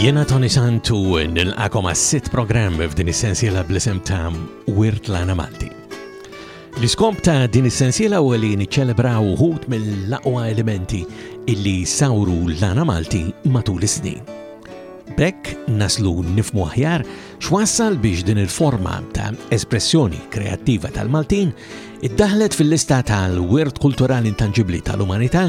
Jena Tony Santu nil-akom għas-sitt programm f'din is-sensiela bl-isem ta' Wirt Lana Malti. L-iskop ta' din is-sensiela huwa li niċċelebraw uħud mill-aqwa elementi illi sawru l-għana Malti matul is-snin. Bekk naslu nifmu aħjar x'wassal biex din il-forma ta' espressjoni kreattiva tal-Maltin iddaħlet fil-lista tal-wirt kulturali intanġibli tal-umanità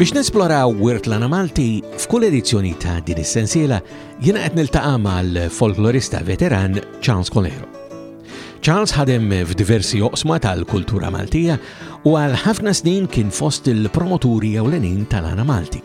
Biex nesploraw wirt lana Malti, f'kull edizzjoni ta' din is-sensiela jiena qed niltaqa' mal-folklorista veteran Charles Colero. Charles ħadem f'diversi oqsma tal-kultura Maltija u għal ħafna snin kien fost il-promoturi ewlenin tal-Ana Malti.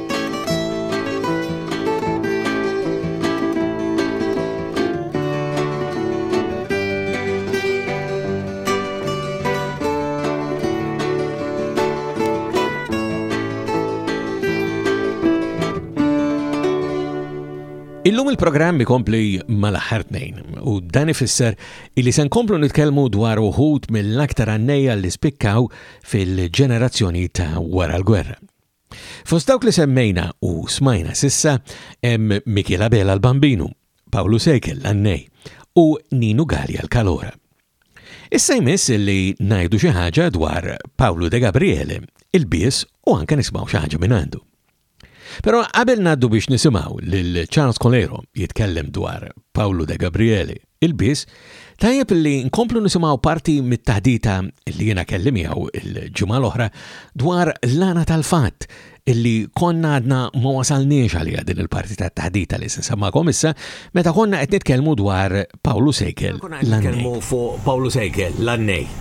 Illum il-programm ikompli mal-aħħar tnejn u dan ifisser illi se nkomplu nitkellmu dwar uħud mill-aktar għannejja li spikkaw fil-ġenerazzjoni ta' wara l-gwerra. Fost dawk li semmejna u smajna sissa hemm Mikiel Abela l-Bambinu, Pawlu Sejkel l-Annej u Ninu Gallia l-Kalora. Issa jmiss li ngħidu xi ħaġa dwar Pawlu De Gabriele, il-bies u anke nisimgħu xi ħaġa minn għandu. Però qabel ngħaddu biex nisimgħu lil Charles Colero jitkellem dwar Pawlu De Gabriele Ilbies, Tajjeb li nkomplu nisimgħu parti mit-taħdita li jiena kelli miegħu l-ġimgħa l-oħra dwar l-għana tal-fatt illi konna għadna ma wasalniex għaliha din il-parti tat-taħdita li se nsemmakom issa meta konna qed nitkellmu dwar Pawlu Sejkel l-għannej. Konna qed nitkellmu fuq Pawlu Sejkel l-għannej.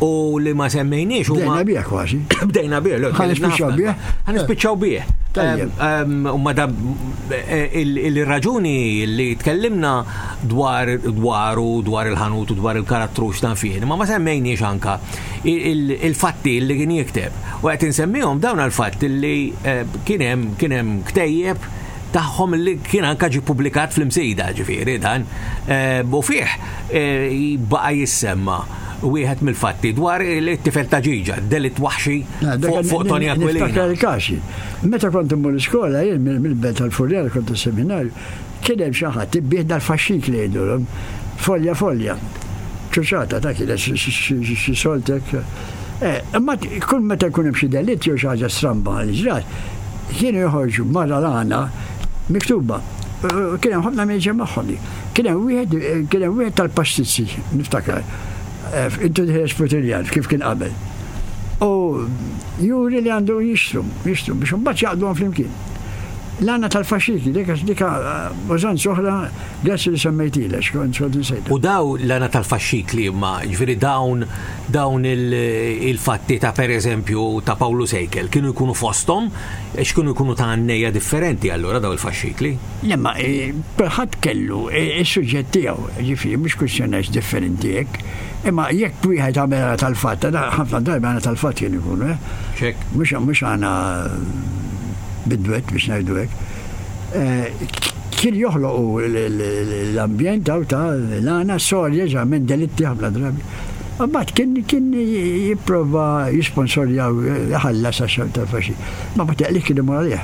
u li ma semmejniex huma. Bdejna bih kważi. Bdejna bih, l Ħanispiċċaw bih. Ħanispiċċaw bih. U ma eh, il-raġuni li tkellimna dwar dwaru, dwar il-ħanut u dwar il-karattru xtan fien, ma ma semmejniex anka il-fatti li kien jikteb. U qed insemmihom dawn għal-fatt li eh, kien hemm ktejjeb tagħhom li kien anka ġie publikat fl-imsida ġifieri dan u fih baqa' jissemma wieħed mill-fatti dwar it-tifel ta' ġiġa, delitt waħxi fuq Tony Aquilina. Niftakar il-kaxi. Meta kont immur iskola jien mill-belt tal-Furjar kont is-seminarju, kien hemm xi ħadd ibbih dal-faxxik li jgħidulhom, folja folja, ċuċata ta' kienet xi soltek. Imbagħad kull meta jkun hemm xi delitt jew xi ħaġa stramba li ġrat, Kienu joħorġu barra l-għana miktuba. Kien hemm ħafna minn magħhom. Kien hemm wieħed kien hemm wieħed tal-pastizzi, niftakar. Eh, intu diħes futiljan kif kien qabel. U juri li għandu jixtru, jixtru biex imbagħad jaqdu flimkien. L-għana tal-faxxiki, dika dika eh, użanz oħra, grazzi li semmejtilek, kont nsejt. U daw l-għana tal-faxxik li imma, ġifieri dawn dawn il-fatti ta' per eżempju ta' Pawlu Sejkel kienu jkunu fosthom għax kienu jkunu ta' għannejja differenti allura daw il-faxxikli. Lemma eh, kulħadd kellu eh, is-suġġett tiegħu, ġifieri mhux kwistjoni għax differenti hekk. Imma jekk wieħed għamel għana tal-fatt, ħafna darbi għana tal-fatt kien ikun, eh? Ċek. Mhux għana bidwet biex ngħidu hekk. Kien joħloqu l-ambjent daw ta' l-għana sorja ġa minn delitti ħafna drabi. Mbagħad kien kien jipprova jisponsorjaw ħallas għax ta' faxi. Ma ma teqli kien imur għalih,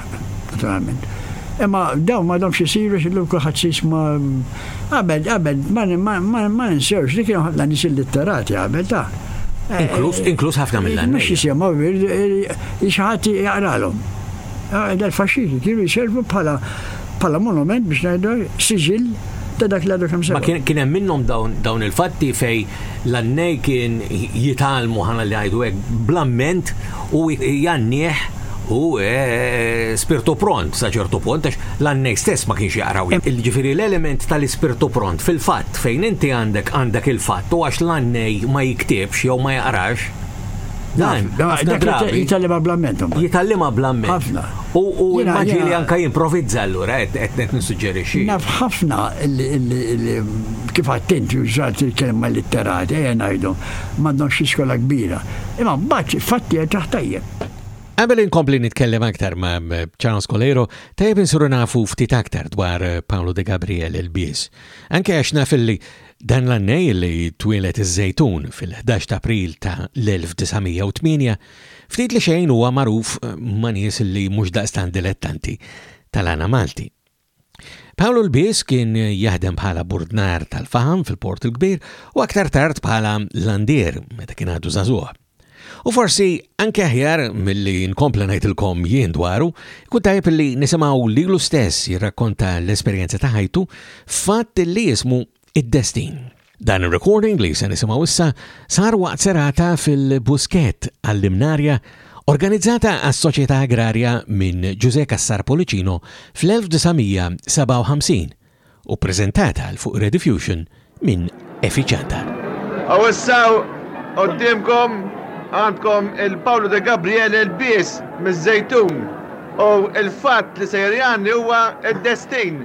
naturalment. Imma dawn ma domx isiru xillum kulħadd sisma qabel qabel ma ninsewx li kienu ħafna nies illitterati qabel ta' Inkluż inkluż ħafna mill-għanni. Mhux jisimgħu xi ħadd jaqralhom. Dal-faxxixi kienu jservu bħala bħala monument biex ngħidu siġill ta' dak li għadu kemm sema. Ma kien hemm minnhom dawn il-fatti fej l-annej kien jitalmu ħana li għajdu hekk blamment u jannieh u e, e, spirtu pront sa ċertu punt għax l-annej stess ma kienx jaqraw. Il-ġifieri l-element tal-ispirtu pront fil-fatt fejn inti għandek għandek il-fatt u għax l-annej ma jiktibx jew ma jaqrax Dan, dak drabi. Jitallima blamment. Jitallima blamment. Ħafna. U immaġi li anka jimprovizza allura, qed nissuġġerixxi. Naf ħafna kif għattint jużat il-kelma litterat, ejja ngħidu, m'għandhom xi skola kbira. Imma mbagħad fatti qed tajjeb. Għabel inkompli nitkellem aktar ma' Charles Colero, tajjeb insuru nafu ftit aktar dwar Paolo de Gabriel il-bies. Anke għax naf li Dan l-għannej li twieled iż-Żejtun fil-ħdax t'April ta' l-1908, ftit li xejn huwa magħruf ma' nies li mhux daqstant dilettanti tal-għana Malti. Pawlu l-Bies kien jaħdem bħala burdnar tal-faħam fil-Port il-Kbir u aktar tard bħala landier meta kien għadu żagħżugħ. U forsi anke aħjar milli nkompla ngħidilkom jien dwaru, kun tajjeb li nisimgħu lilu stess jirrakkonta l-esperjenza ta' ħajtu fatt li jismu id-destin. Dan ir-recording li se nisimgħu issa sar waqt serata fil-Busket għall-Imnarja organizzata għas-Soċjetà Agrarja minn Ġużè Cassar Policino fl-1957 u ppreżentata għal fuq rediffusion minn Effie Ciantar. U issa quddiemkom għandkom il-Pawlu De Gabriele lbies miż-żejtun u l-fatt li sejjer jgħanni huwa d-destin.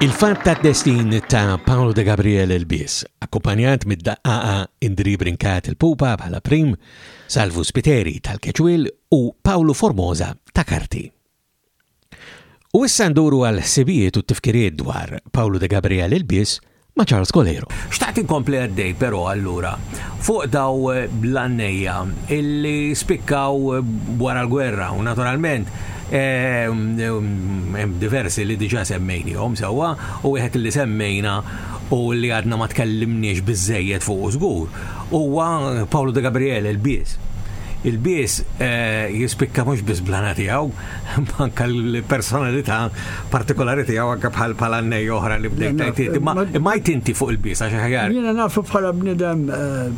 Il-fatt ta' destin ta' Paolo De Gabriel il-bis, akkumpanjat mid-daqqaqa Indri Brinkat il-Pupa bħala prim, Salvu Spiteri tal-Keċwil u Paolo Formosa ta' Karti. U issa nduru għal ħsibijiet u tifkiriet dwar Pawlu de Gabriel il-Bies ma' Charles Colero. Xtaqt inkompli għaddej però allura fuq daw l-għannejja illi spikkaw wara l-gwerra u naturalment hemm diversi li diġà semmejnihom sewwa u wieħed illi semmejna u li għadna ma tkellimniex biżżejjed fuqu żgur huwa Pawlu de Gabriel il-Bies. Il-Bies jispikka mhux biss bl-għana tiegħu Manka l-personalità partikolari tiegħu anke bħal bħal għannej oħra li bdejt tajtiet. Ma jtinti fuq il-bies għax ħajar. Jiena nafu bħala bnidem eh,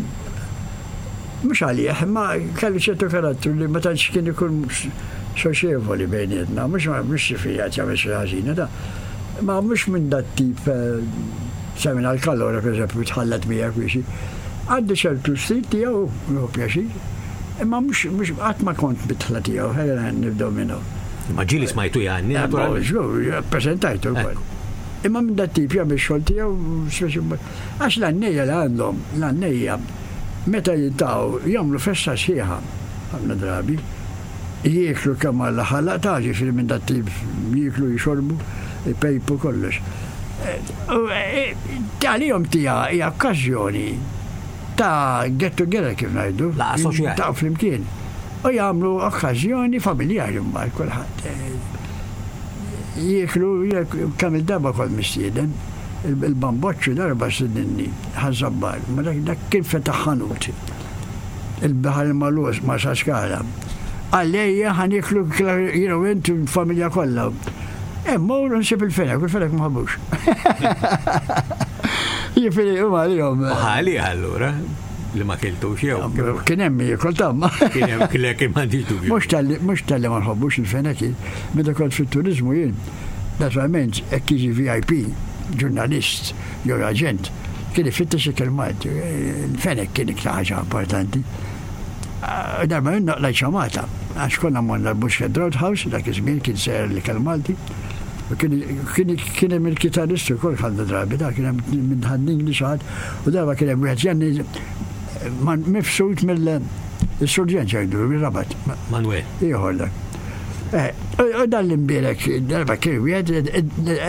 mhux għalih, ma kelli ċertu karattru li ma tantx kien ikun soċjevoli bejnietna, mhux mhux xi fija jagħmel xi ħażina da. Ma mhux minn dat tip eh, semina l-kalora per eżempju tħallet miegħek biex għaddi ċertu stil tiegħu pjaċir. Imma mhux mhux qatt ma kont bidħla tiegħu, ħalli nibdew minn hawn. Imma ġieli smajtu jgħanni eh, naturalment. Żgur, ppreżentajtu wkoll. Imma minn dat tip jagħmel xogħol tiegħu speċi għax l-għannejja li għandhom, l-għannejja meta jintaw jagħmlu festa sħiħa ħafna drabi jieklu kemm għalla ħalla taġi fil minn dat tip jieklu jixorbu, pejpu kollox. Eh, eh, Għalihom tija hija okkażjoni ta' get together kif ngħidu. Laqa soċjali. Ta' flimkien. U jagħmlu okkażjoni familjari mbagħad kulħadd. Jieklu kemm il-darba kont mistieden il-bamboċċu darba sidinni ħażabbar, ma dak dak kien fetaħ ħanut. Il-baħar malus ma' saskara. Għalejja ħaniklu jiena u int familja kollha. Hemm ur nsib il-fenek, u l-fenek ma ħabbux. Jifieri huma għalihom. Eh, Ħali allura li ma kiltu xew. Kien hemm jiekol tamma. Kien hemm kile kien m'għandix dubju. Mhux tal-li mhux tal-li ma nħobbux il-fenek jien. Meta kont fit-turiżmu jien, naturalment hekk jiġi VIP, ġurnalist jew aġent, kien ifittex ikel Malti. Il-fenek kien iktar ħaġa importanti. Darba minna qlajt xamata, għax konna morna l-Bushhead Roadhouse, dak iż-żmien kien sejjer l-ikel Malti, u kien hemm il-kitarristu wkoll ħadna drabi ta' kien hemm minn ħaddin li xaħat, u darba kien hemm wieħed janni mifsud mill-surġent jgħidu, mir-rabat. Manwel. Ieħor dak. Eh, u dan l-imbierek, darba kien wieħed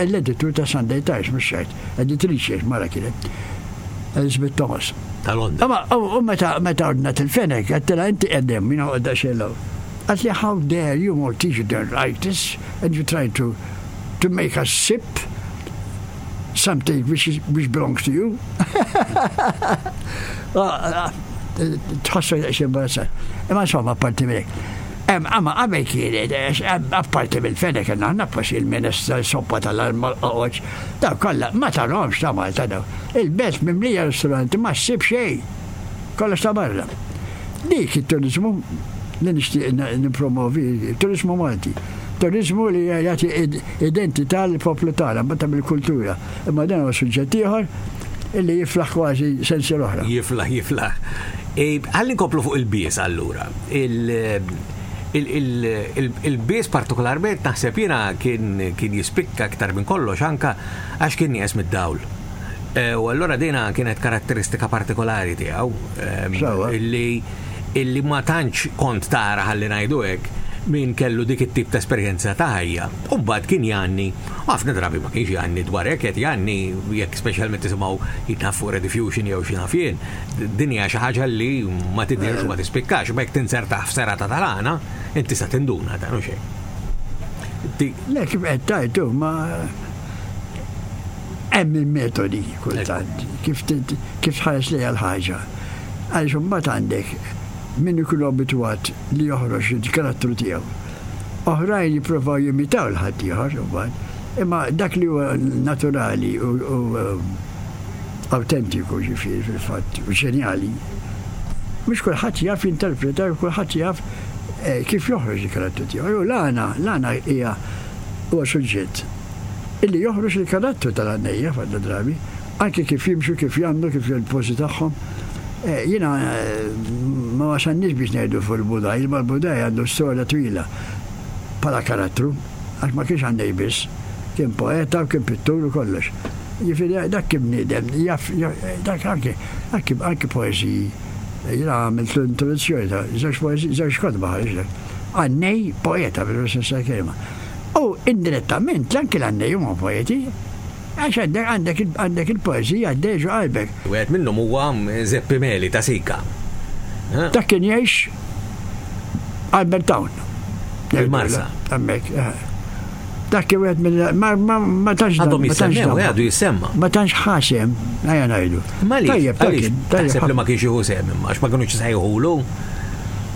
l-editur ta' Sunday Times, mhux xejn. editriċi, mara kienet, Elizabeth Thomas. Ta' Londra. Ma, u meta, meta għadna til-fenek, għattela inti għeddem, jina għadda xella. Għatli, how dare you more teach you don't write this, and you try to, to make us sip something which, is, which belongs to you. Ah, ah, tħassu xie barasa. Imma somma, parti minnek. Għamma għamma kienet, għapparti mill-fedek, għanna għanna faxil minna s-soppa tal-arma l-għoċ, Dawk kollha, ma tarahomx ta' Malta dawn. Il-belt mimlija ristoranti ma ssib xejn. Kollox ta' barra. Dik it-turiżmu li nixtieq nippromovi, turiżmu Malti. Turiżmu li jagħti identità lill-poplu tagħna, mbagħad hemm il-kultura. Imma dan huwa suġġett ieħor illi jiflaħ kważi sensiela oħra. Jiflaħ, jiflaħ. Ħalli nkomplu fuq il-bies allura. Il-bies partikolarment naħseb jiena kien jispikka aktar minn kollox anke għax kien nieqes mid-dawl. Eh, u allura dina kienet karatteristika partikolari tiegħu. Illi ma tantx kont tara ħalli ngħidu hekk min kellu dik it-tip ta' esperjenza ta' ħajja. U mbagħad kien janni, ħafna drabi ma kienx janni dwar hekk qed janni jekk speċjalment tisimgħu jitnaf fuq Rediffusion jew xi naf jien. din hija xi ħaġa li ma tidhirx u ma tispikkax, ma jekk tinzertaħ f'serata tal-għana, inti sa tinduna ta' xejn. Le kif qed tajt ma hemm il-metodi kultant kif kif tħares li l-ħaġa. Għaliex imbagħad għandek min ikun abitwat li joħroġ il-karattru tiegħu. Oħrajn jippruvaw jimitaw l-ħaddieħor imbagħad, imma dak li huwa naturali u awtentiku ġifieri fil-fatt, u ġenjali, mhux kulħadd jaf jinterpreta u kulħadd jaf eh, kif joħroġ il-karattru tiegħu. Jew l-għana, l-għana hija huwa suġġett illi joħroġ il-karattru tal-għannejja fadda drabi, anke kif jimxu, kif jagħmlu, kif jolpożi tagħhom. Eh, jiena eh, ma wasalniex biex ngħidu fuq il-Budaj, il-Budaj għandu storja twila bħala karattru. għax ma kienx għan-nej biss, kien poeta u kien pittur u kollox. Jiġifieri dak kien bniedem, jaf, dak anke, anke, anke poeżiji. Jiena għamilt introduzzjoni ta' żewġ poeżiji, żewġ kotba ħareġ dak. Għannej poeta fil-vera sens tal-kelma. U indirettament anke l-għannej huma poeti. Għax għandek, għandek, għandek il-poeżija għaddejja ġo qalbek. Wieħed minnhom huwa Żeppi Meli ta' Sika. Dak kien jgħix Albertown. Il-Marsa. Hemmhekk. Eh. Dak kien wieħed mill ma ma tantx għadhom jistennew, eh, għadu jisemma. Ma tantx ħasem, ejja ngħidu. Tajjeb, tajjeb. Taħseb li ma kienx jieħu sem, għax ma kienux jisejħulu.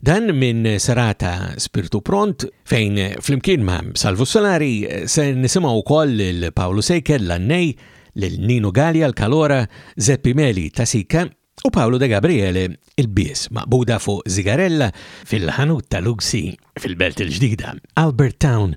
Dan minn serata Spirtu Pront fejn flimkien ma' Salvu Solari se nisimgħu wkoll lil Pawlu Sejker l-Annej, lil Nino Gallia l-Kalora, Zeppi Meli ta' Sika u Pawlu De Gabriele il-Bies maqbuda fuq Zigarella fil-ħanut ta' Lucy fil-Belt il-Ġdida, Albert Town.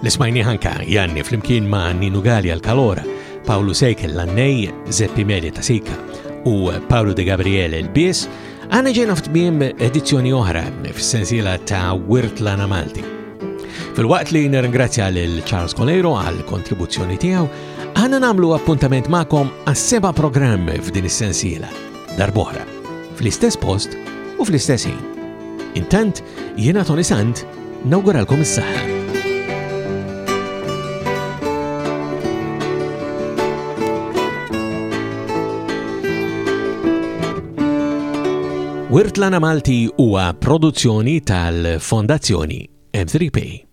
Li smajni ħanka Janni flimkien ma' Ninu Gali għal Kalora, Pawlu Sejkel l-Annej, Zeppi Meli ta' Sika u Pawlu De Gabriele l-Bies, Għana ġejna f'tmiem edizzjoni oħra fis-sensiela ta' Wirt Lana Malti. Fil-waqt li nirringrazzja lil Charles Coleiro għal kontribuzzjoni tiegħu, għana namlu appuntament magħkom għas-seba' programm f'din is-sensiela. darb'oħra, fl-istess post u fl-istess ħin. Intant, jiena Tony Sant, nawguralkom is-saħħa. Wirtlana Malti huwa produzzjoni tal-Fondazzjoni M3P.